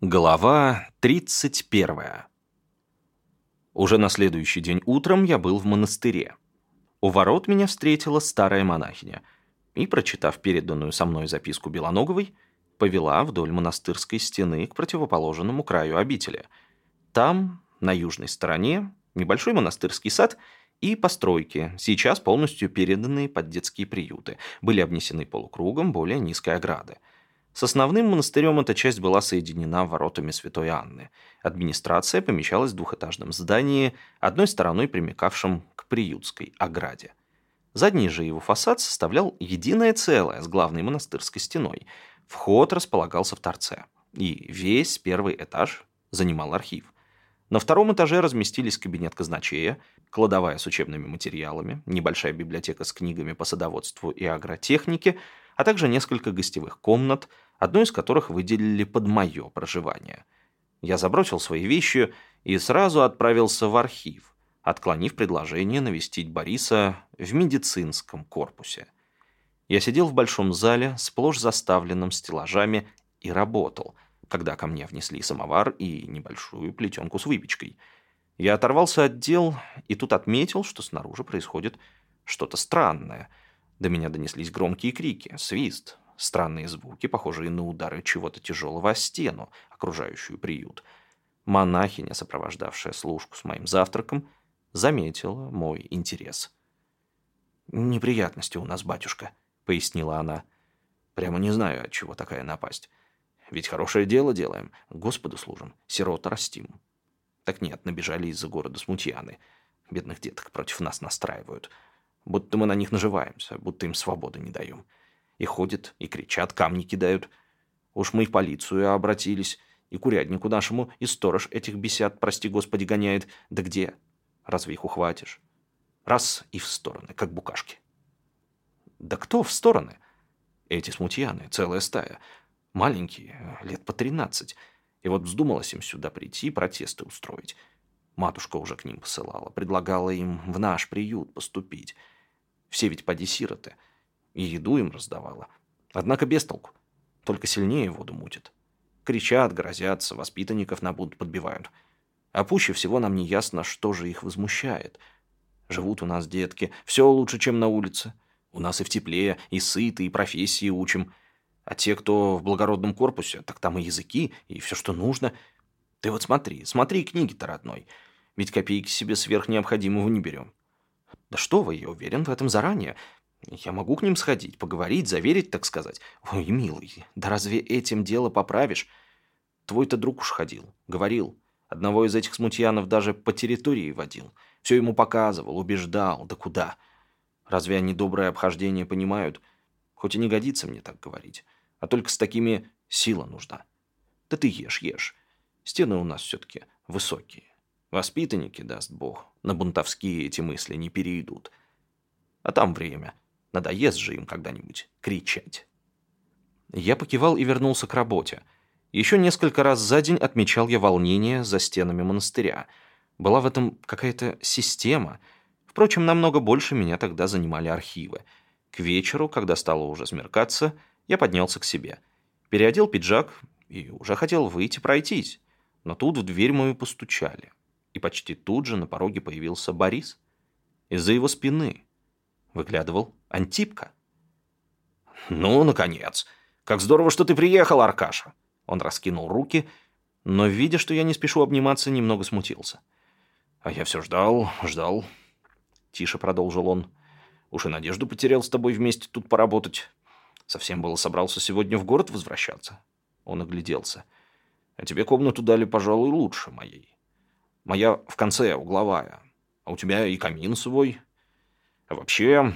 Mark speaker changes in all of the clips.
Speaker 1: Глава 31. Уже на следующий день утром я был в монастыре. У ворот меня встретила старая монахиня и, прочитав переданную со мной записку Белоноговой, повела вдоль монастырской стены к противоположному краю обители. Там, на южной стороне, небольшой монастырский сад и постройки, сейчас полностью переданные под детские приюты, были обнесены полукругом более низкой ограды – с основным монастырем эта часть была соединена воротами Святой Анны. Администрация помещалась в двухэтажном здании, одной стороной примыкавшем к приютской ограде. Задний же его фасад составлял единое целое с главной монастырской стеной. Вход располагался в торце, и весь первый этаж занимал архив. На втором этаже разместились кабинет казначея, кладовая с учебными материалами, небольшая библиотека с книгами по садоводству и агротехнике, а также несколько гостевых комнат – одну из которых выделили под мое проживание. Я забросил свои вещи и сразу отправился в архив, отклонив предложение навестить Бориса в медицинском корпусе. Я сидел в большом зале, сплошь заставленном стеллажами, и работал, когда ко мне внесли самовар и небольшую плетенку с выпечкой. Я оторвался от дел и тут отметил, что снаружи происходит что-то странное. До меня донеслись громкие крики, свист, Странные звуки, похожие на удары чего-то тяжелого о стену, окружающую приют. Монахиня, сопровождавшая служку с моим завтраком, заметила мой интерес. «Неприятности у нас, батюшка», — пояснила она. «Прямо не знаю, от чего такая напасть. Ведь хорошее дело делаем, Господу служим, сирота растим». Так нет, набежали из-за города смутьяны. Бедных деток против нас настраивают. Будто мы на них наживаемся, будто им свободы не даем. И ходят, и кричат, камни кидают. Уж мы в полицию обратились, и курятнику нашему, и сторож этих бесят, прости господи, гоняет. Да где? Разве их ухватишь? Раз и в стороны, как букашки. Да кто в стороны? Эти смутьяны, целая стая. Маленькие, лет по тринадцать. И вот вздумалось им сюда прийти и протесты устроить. Матушка уже к ним посылала, предлагала им в наш приют поступить. Все ведь поди сироты и еду им раздавала. Однако без толку. Только сильнее воду мутит. Кричат, грозятся, воспитанников на буд подбивают. А пуще всего нам не ясно, что же их возмущает. Живут у нас детки, все лучше, чем на улице. У нас и в тепле, и сыты, и профессии учим. А те, кто в благородном корпусе, так там и языки, и все, что нужно. Ты вот смотри, смотри книги-то родной. Ведь копейки себе сверх необходимого не берем. Да что вы, я уверен в этом заранее. Я могу к ним сходить, поговорить, заверить, так сказать. Ой, милый, да разве этим дело поправишь? Твой-то друг уж ходил, говорил. Одного из этих смутьянов даже по территории водил. Все ему показывал, убеждал, да куда. Разве они доброе обхождение понимают? Хоть и не годится мне так говорить. А только с такими сила нужна. Да ты ешь, ешь. Стены у нас все-таки высокие. Воспитанники, даст Бог, на бунтовские эти мысли не перейдут. А там время. Надоест же им когда-нибудь кричать. Я покивал и вернулся к работе. Еще несколько раз за день отмечал я волнение за стенами монастыря. Была в этом какая-то система. Впрочем, намного больше меня тогда занимали архивы. К вечеру, когда стало уже смеркаться, я поднялся к себе. Переодел пиджак и уже хотел выйти пройтись. Но тут в дверь мою постучали. И почти тут же на пороге появился Борис. Из-за его спины выглядывал Антипка. «Ну, наконец! Как здорово, что ты приехал, Аркаша!» Он раскинул руки, но, видя, что я не спешу обниматься, немного смутился. «А я все ждал, ждал...» Тише продолжил он. «Уж и надежду потерял с тобой вместе тут поработать. Совсем было собрался сегодня в город возвращаться». Он огляделся. «А тебе комнату дали, пожалуй, лучше моей. Моя в конце, угловая. А у тебя и камин свой. А вообще,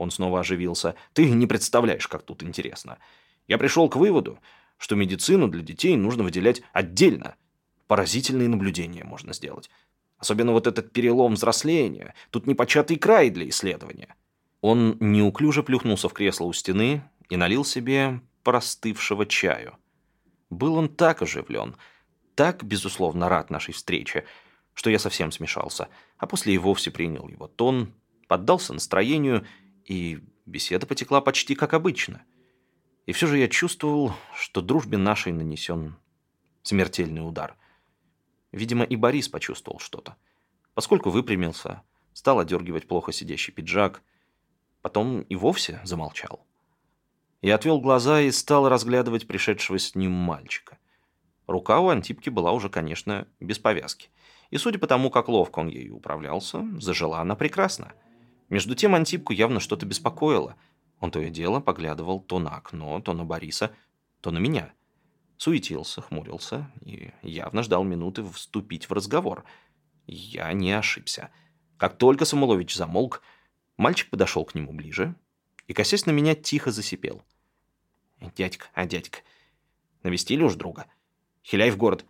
Speaker 1: он снова оживился. «Ты не представляешь, как тут интересно. Я пришел к выводу, что медицину для детей нужно выделять отдельно. Поразительные наблюдения можно сделать. Особенно вот этот перелом взросления. Тут непочатый край для исследования». Он неуклюже плюхнулся в кресло у стены и налил себе простывшего чаю. Был он так оживлен, так, безусловно, рад нашей встрече, что я совсем смешался, а после и вовсе принял его тон, поддался настроению и беседа потекла почти как обычно. И все же я чувствовал, что дружбе нашей нанесен Смертельный удар. Видимо, и Борис почувствовал что-то. Поскольку выпрямился, стал одергивать плохо сидящий пиджак, потом и вовсе замолчал. Я отвел глаза и стал разглядывать пришедшего с ним мальчика. Рука у Антипки была уже, конечно, без повязки. И судя по тому, как ловко он ею управлялся, зажила она прекрасно. Между тем Антипку явно что-то беспокоило. Он то и дело поглядывал то на окно, то на Бориса, то на меня. Суетился, хмурился и явно ждал минуты вступить в разговор. Я не ошибся. Как только Самулович замолк, мальчик подошел к нему ближе и, косясь на меня, тихо засипел. «Дядька, а дядька, навестили уж друга? Хиляй в город,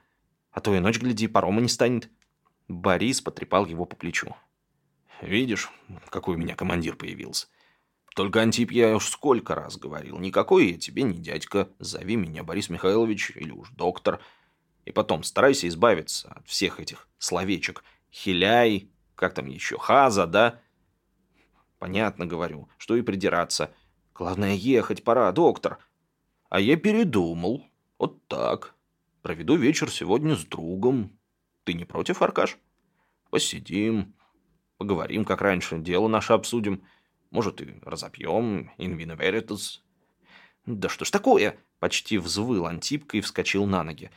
Speaker 1: а то и ночь, гляди, парома не станет». Борис потрепал его по плечу. «Видишь, какой у меня командир появился. Только, Антип, я уж сколько раз говорил, никакой я тебе не дядька, зови меня Борис Михайлович или уж доктор. И потом старайся избавиться от всех этих словечек. Хиляй, как там еще, хаза, да? Понятно, говорю, что и придираться. Главное, ехать пора, доктор. А я передумал. Вот так. Проведу вечер сегодня с другом. Ты не против, Аркаш? Посидим, поговорим, как раньше, дело наше обсудим. Может, и разопьем, инвина веритас. Да что ж такое? Почти взвыл Антипка и вскочил на ноги.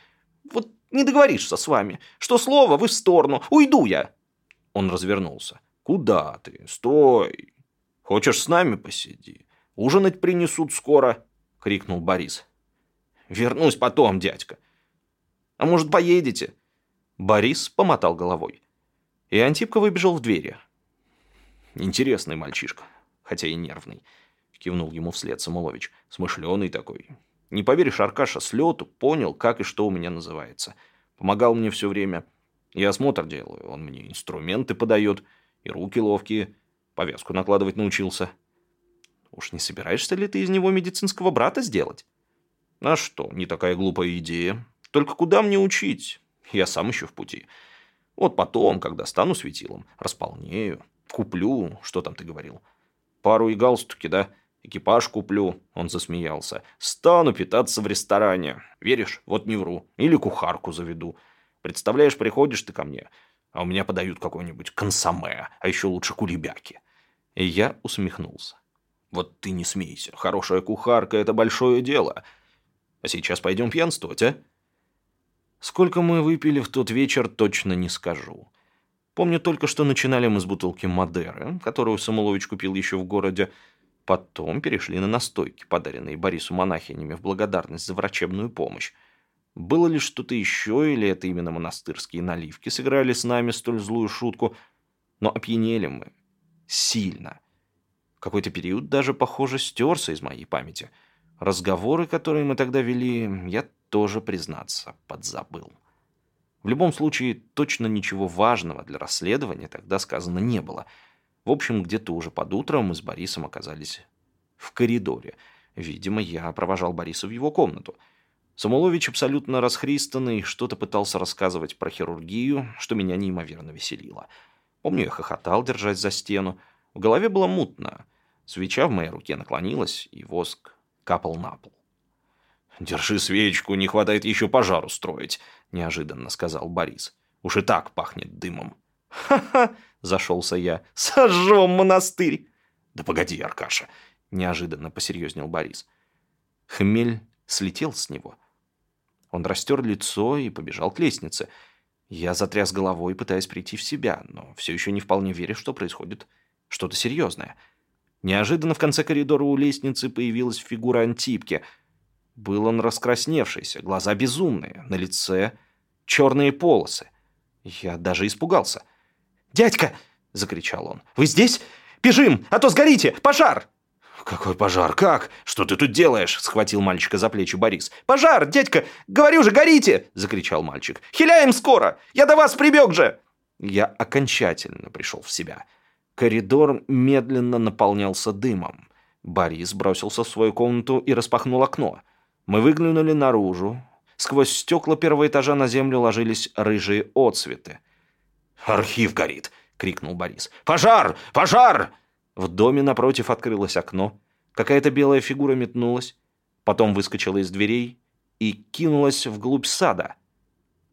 Speaker 1: Вот не договоришься с вами. Что слово, вы в сторону. Уйду я. Он развернулся. Куда ты? Стой. Хочешь с нами посиди? Ужинать принесут скоро, крикнул Борис. Вернусь потом, дядька. А может, поедете? Борис помотал головой. И Антипка выбежал в двери. Интересный мальчишка хотя и нервный. Кивнул ему вслед Самулович. Смышленый такой. Не поверишь, Аркаша с лету понял, как и что у меня называется. Помогал мне все время. Я осмотр делаю, он мне инструменты подает, и руки ловкие. Повязку накладывать научился. Уж не собираешься ли ты из него медицинского брата сделать? А что, не такая глупая идея. Только куда мне учить? Я сам еще в пути. Вот потом, когда стану светилом, располнею, куплю, что там ты говорил, Пару и галстуки, да? Экипаж куплю». Он засмеялся. «Стану питаться в ресторане. Веришь? Вот не вру. Или кухарку заведу. Представляешь, приходишь ты ко мне, а у меня подают какой-нибудь консоме, а еще лучше кулебяки». И я усмехнулся. «Вот ты не смейся. Хорошая кухарка – это большое дело. А сейчас пойдем пьянствовать, а?» Сколько мы выпили в тот вечер, точно не скажу. Помню только, что начинали мы с бутылки Мадеры, которую Самулович купил еще в городе. Потом перешли на настойки, подаренные Борису монахинями в благодарность за врачебную помощь. Было ли что-то еще, или это именно монастырские наливки сыграли с нами столь злую шутку? Но опьянели мы. Сильно. Какой-то период даже, похоже, стерся из моей памяти. Разговоры, которые мы тогда вели, я тоже, признаться, подзабыл. В любом случае, точно ничего важного для расследования тогда сказано не было. В общем, где-то уже под утро мы с Борисом оказались в коридоре. Видимо, я провожал Бориса в его комнату. Самулович абсолютно расхристанный, что-то пытался рассказывать про хирургию, что меня неимоверно веселило. Помню, я хохотал, держась за стену. В голове было мутно. Свеча в моей руке наклонилась, и воск капал на пол. «Держи свечку, не хватает еще пожар устроить», – неожиданно сказал Борис. «Уж и так пахнет дымом». «Ха-ха!» – зашелся я. «Сожжем монастырь!» «Да погоди, Аркаша!» – неожиданно посерьезнел Борис. Хмель слетел с него. Он растер лицо и побежал к лестнице. Я затряс головой, пытаясь прийти в себя, но все еще не вполне веря, что происходит что-то серьезное. Неожиданно в конце коридора у лестницы появилась фигура Антипки – был он раскрасневшийся, глаза безумные, на лице черные полосы. Я даже испугался. «Дядька!» — закричал он. «Вы здесь? Бежим, а то сгорите! Пожар!» «Какой пожар? Как? Что ты тут делаешь?» — схватил мальчика за плечи Борис. «Пожар, дядька! Говорю же, горите!» — закричал мальчик. «Хиляем скоро! Я до вас прибег же!» Я окончательно пришел в себя. Коридор медленно наполнялся дымом. Борис бросился в свою комнату и распахнул окно. Мы выглянули наружу. Сквозь стекла первого этажа на землю ложились рыжие отцветы. «Архив горит!» — крикнул Борис. «Пожар! Пожар!» В доме напротив открылось окно. Какая-то белая фигура метнулась, потом выскочила из дверей и кинулась вглубь сада.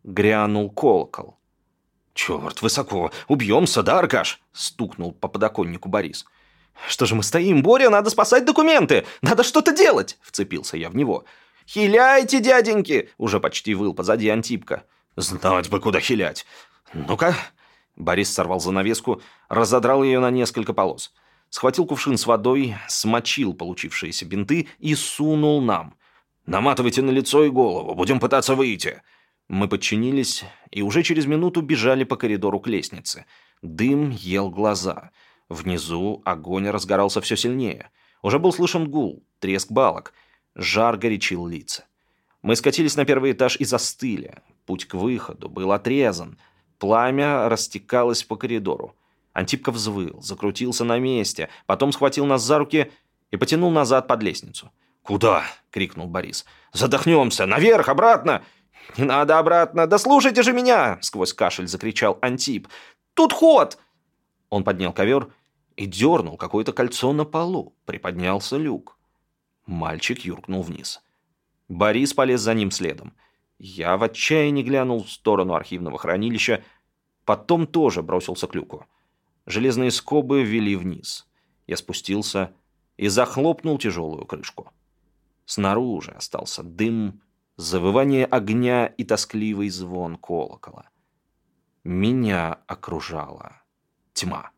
Speaker 1: грянул колокол. «Черт, высоко! Убьемся, да, Аркаш?» — стукнул по подоконнику Борис. «Что же мы стоим, Боря? Надо спасать документы! Надо что-то делать!» — вцепился я в него. «Хиляйте, дяденьки!» — уже почти выл позади Антипка. «Знать бы, куда хилять! Ну-ка!» Борис сорвал занавеску, разодрал ее на несколько полос. Схватил кувшин с водой, смочил получившиеся бинты и сунул нам. «Наматывайте на лицо и голову, будем пытаться выйти!» Мы подчинились и уже через минуту бежали по коридору к лестнице. Дым ел глаза. Внизу огонь разгорался все сильнее. Уже был слышен гул, треск балок. Жар горячил лица. Мы скатились на первый этаж и застыли. Путь к выходу был отрезан. Пламя растекалось по коридору. Антипка взвыл, закрутился на месте, потом схватил нас за руки и потянул назад под лестницу. «Куда?» — крикнул Борис. «Задохнемся! Наверх! Обратно!» «Не надо обратно! Да слушайте же меня!» — сквозь кашель закричал Антип. «Тут ход!» Он поднял ковер и дернул какое-то кольцо на полу. Приподнялся люк. Мальчик юркнул вниз. Борис полез за ним следом. Я в отчаянии глянул в сторону архивного хранилища, потом тоже бросился к люку. Железные скобы вели вниз. Я спустился и захлопнул тяжелую крышку. Снаружи остался дым, завывание огня и тоскливый звон колокола. Меня окружала тьма.